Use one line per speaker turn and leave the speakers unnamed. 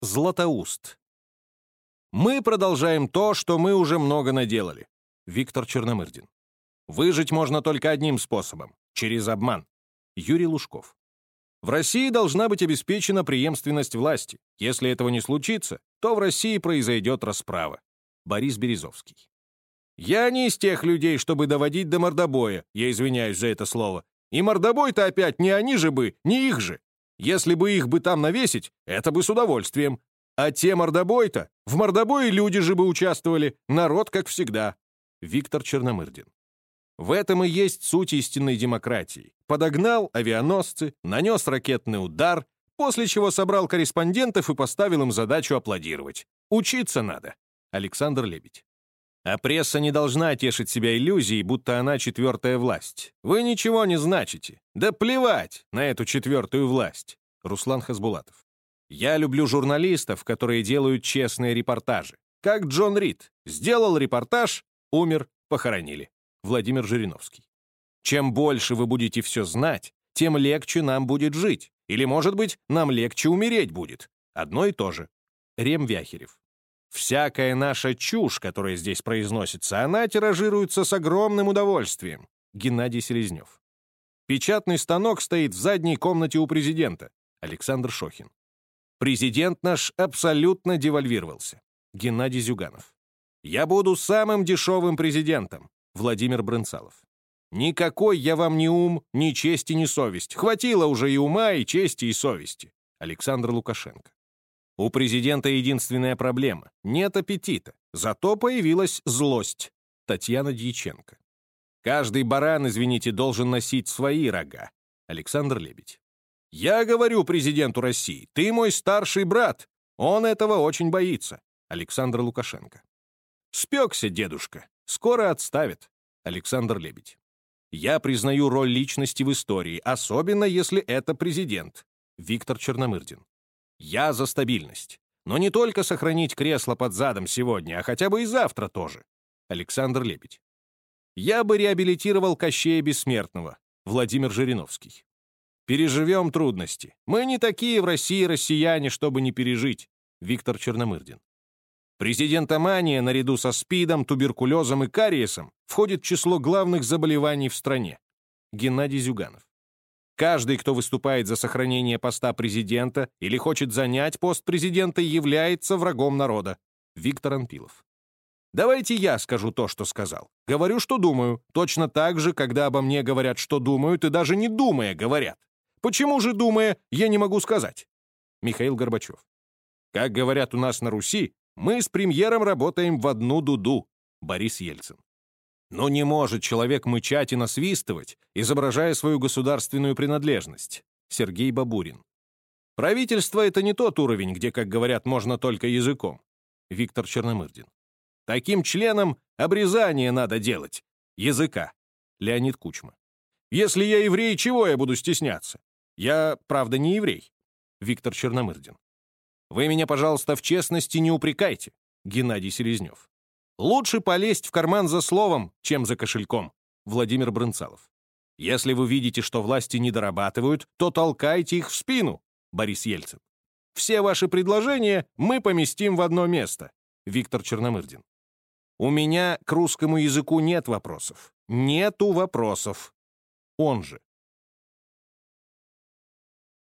Златоуст. Мы продолжаем то, что мы уже много наделали. Виктор Черномырдин. Выжить можно только одним способом — через обман. Юрий Лужков. В России должна быть обеспечена преемственность власти. Если этого не случится, то в России произойдет расправа. Борис Березовский. Я не из тех людей, чтобы доводить до мордобоя, я извиняюсь за это слово. И мордобой-то опять не они же бы, не их же. Если бы их бы там навесить, это бы с удовольствием. А те мордобой-то, в мордобое люди же бы участвовали, народ как всегда. Виктор Черномырдин. В этом и есть суть истинной демократии. Подогнал авианосцы, нанес ракетный удар, после чего собрал корреспондентов и поставил им задачу аплодировать. Учиться надо. Александр Лебедь. А пресса не должна тешить себя иллюзией, будто она четвертая власть. Вы ничего не значите. Да плевать на эту четвертую власть. Руслан Хасбулатов. Я люблю журналистов, которые делают честные репортажи. Как Джон Рид. Сделал репортаж, умер, похоронили. Владимир Жириновский. Чем больше вы будете все знать, тем легче нам будет жить. Или, может быть, нам легче умереть будет. Одно и то же. Рем Вяхерев. Всякая наша чушь, которая здесь произносится, она тиражируется с огромным удовольствием. Геннадий Селезнев. Печатный станок стоит в задней комнате у президента. Александр Шохин. Президент наш абсолютно девальвировался. Геннадий Зюганов. Я буду самым дешевым президентом. Владимир Брынцалов. Никакой я вам ни ум, ни честь и ни совесть. Хватило уже и ума, и чести, и совести. Александр Лукашенко. У президента единственная проблема — нет аппетита, зато появилась злость. Татьяна Дьяченко. Каждый баран, извините, должен носить свои рога. Александр Лебедь. Я говорю президенту России, ты мой старший брат. Он этого очень боится. Александр Лукашенко. Спекся дедушка. Скоро отставят. Александр Лебедь. Я признаю роль личности в истории, особенно если это президент. Виктор Черномырдин. Я за стабильность. Но не только сохранить кресло под задом сегодня, а хотя бы и завтра тоже. Александр Лебедь. Я бы реабилитировал Кощея Бессмертного. Владимир Жириновский. Переживем трудности. Мы не такие в России россияне, чтобы не пережить. Виктор Черномырдин. Президентомания наряду со СПИДом, туберкулезом и кариесом входит в число главных заболеваний в стране. Геннадий Зюганов. Каждый, кто выступает за сохранение поста президента или хочет занять пост президента, является врагом народа. Виктор Анпилов. Давайте я скажу то, что сказал. Говорю, что думаю. Точно так же, когда обо мне говорят, что думают, и даже не думая говорят. Почему же, думая, я не могу сказать? Михаил Горбачев. Как говорят у нас на Руси, мы с премьером работаем в одну дуду. Борис Ельцин. Но не может человек мычать и насвистывать, изображая свою государственную принадлежность. Сергей Бабурин. Правительство — это не тот уровень, где, как говорят, можно только языком. Виктор Черномырдин. Таким членам обрезание надо делать. Языка. Леонид Кучма. Если я еврей, чего я буду стесняться? Я, правда, не еврей. Виктор Черномырдин. Вы меня, пожалуйста, в честности не упрекайте. Геннадий Селезнев. Лучше полезть в карман за словом, чем за кошельком. Владимир Брынцалов. Если вы видите, что власти не дорабатывают, то толкайте их в спину. Борис Ельцин. Все ваши предложения мы поместим в одно место. Виктор Черномырдин. У меня к русскому языку нет вопросов. Нету вопросов. Он же.